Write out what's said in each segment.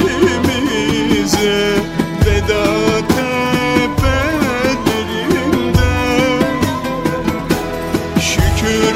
birbirimize veda tepelerinde. Şükür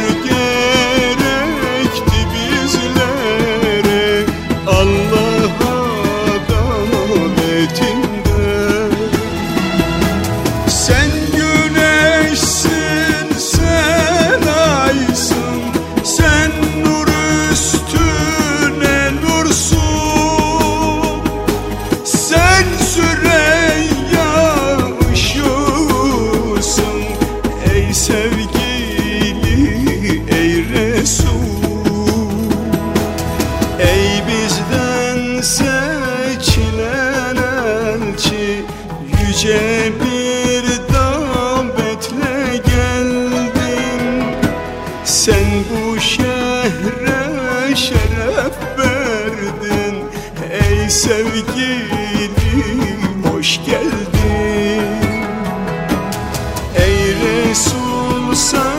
ey sevgilim hoş geldin. Ey Resul sen